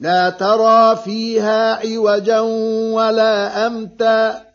لا ترى فيها عوجا ولا أمتا